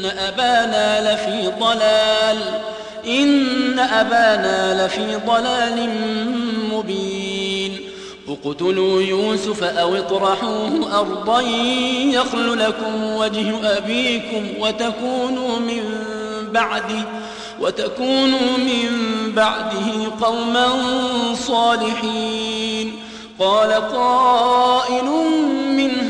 إن أبانا لفي ضلال إن أبانا لفي ضلال مبين. اقتلوا يوسف أو اطرحوه أرضا يخل لكم وجه أبيكم وتكونوا من بعده وتكونوا من بعده قوما صالحين. قال قائل منهم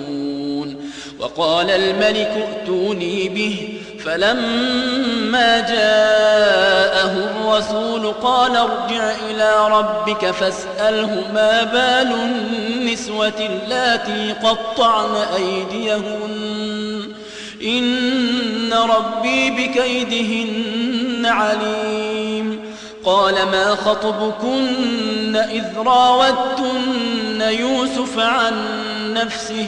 وقال الملك ائتوني به. فلما جاءه الرسول قال ارجع إلى ربك فاسأله ما بال النسوة اللاتي قطعن أيديهن. إن ربي بكيدهن عليم. قال ما خطبكن إذ راوتن يوسف عن نفسه؟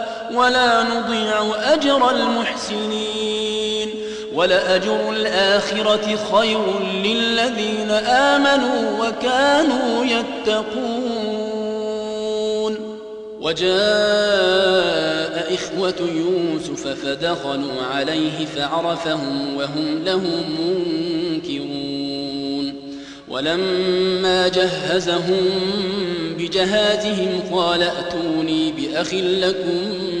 ولا نضيع أجر المحسنين ولأجر الآخرة خير للذين آمنوا وكانوا يتقون. وجاء إخوة يوسف فدخلوا عليه فعرفهم وهم له منكرون. ولما جهزهم بجهازهم قال ائتوني بأخ لكم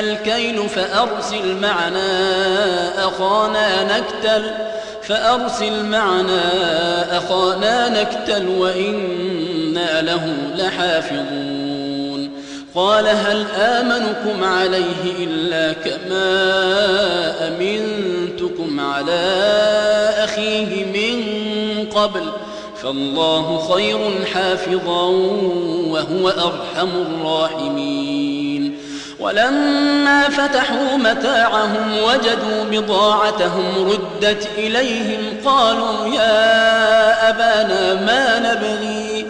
الكيل فأرسل معنا أخانا نكتل فأرسل معنا أخانا نكتل وإنا له لحافظون. قال هل آمنكم عليه إلا كما أمنتكم على أخيه من قبل؟ فالله خير حافظا وهو أرحم الراحمين. ولما فتحوا متاعهم وجدوا بضاعتهم ردت إليهم قالوا يا أبانا ما نبغي؟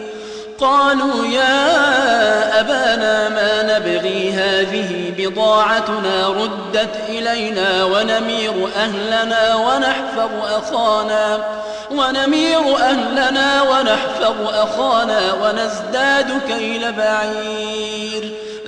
قالوا يا أبانا ما نبغي؟ هذه بضاعتنا ردت إلينا ونمير أهلنا ونحفظ أخانا ونمير أهلنا ونحفظ أخانا ونزداد كيل بعير.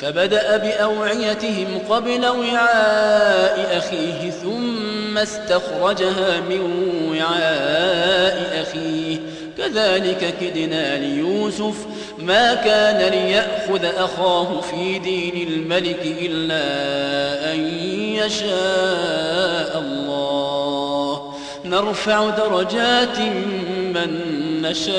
فبدأ بأوعيتهم قبل وعاء أخيه ثم استخرجها من وعاء أخيه. كذلك كدنا ليوسف ما كان ليأخذ أخاه في دين الملك إلا أن يشاء الله. نرفع درجات من نشاء.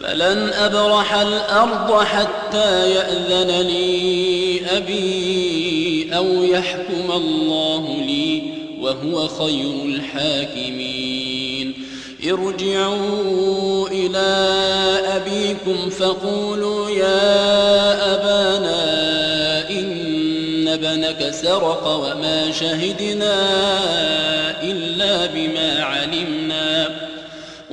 فلن أبرح الأرض حتى يأذن لي أبي أو يحكم الله لي وهو خير الحاكمين. ارجعوا إلى أبيكم فقولوا يا أبانا إن ابنك سرق وما شهدنا إلا بما علمنا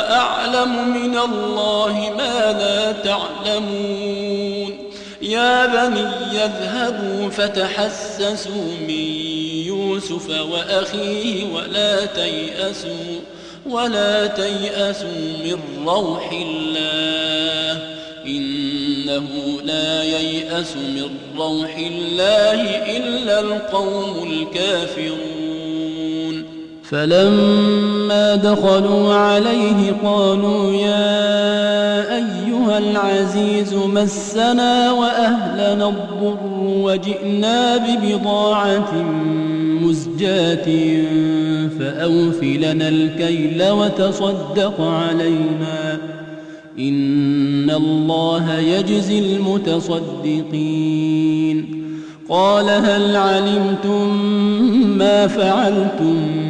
وأعلم من الله ما لا تعلمون. يا بني يذهبوا فتحسسوا من يوسف وأخيه ولا تيأسوا ولا تيأسوا من روح الله. إنه لا ييأس من روح الله إلا القوم الكافرون. فلما دخلوا عليه قالوا يا أيها العزيز مسنا وأهلنا الضر وجئنا ببضاعة مزجاة فأوف لنا الكيل وتصدق علينا إن الله يجزي المتصدقين قال هل علمتم ما فعلتم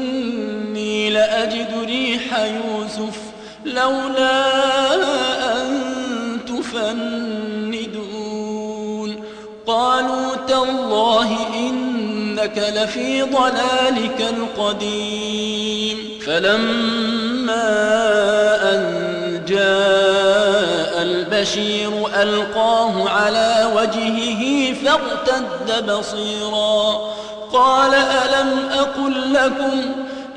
لأجد ريح يوسف لولا أن تفندون. قالوا تالله إنك لفي ضلالك القديم. فلما أن جاء البشير ألقاه على وجهه فارتد بصيرا. قال ألم أقل لكم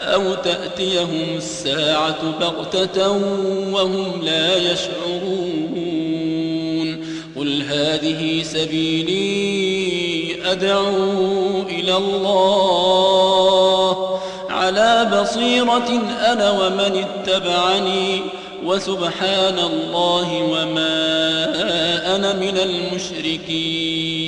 أو تأتيهم الساعة بغتة وهم لا يشعرون. قل هذه سبيلي أدعو إلى الله. على بصيرة أنا ومن اتبعني. وسبحان الله وما أنا من المشركين.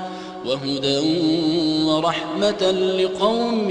وهدى ورحمة لقوم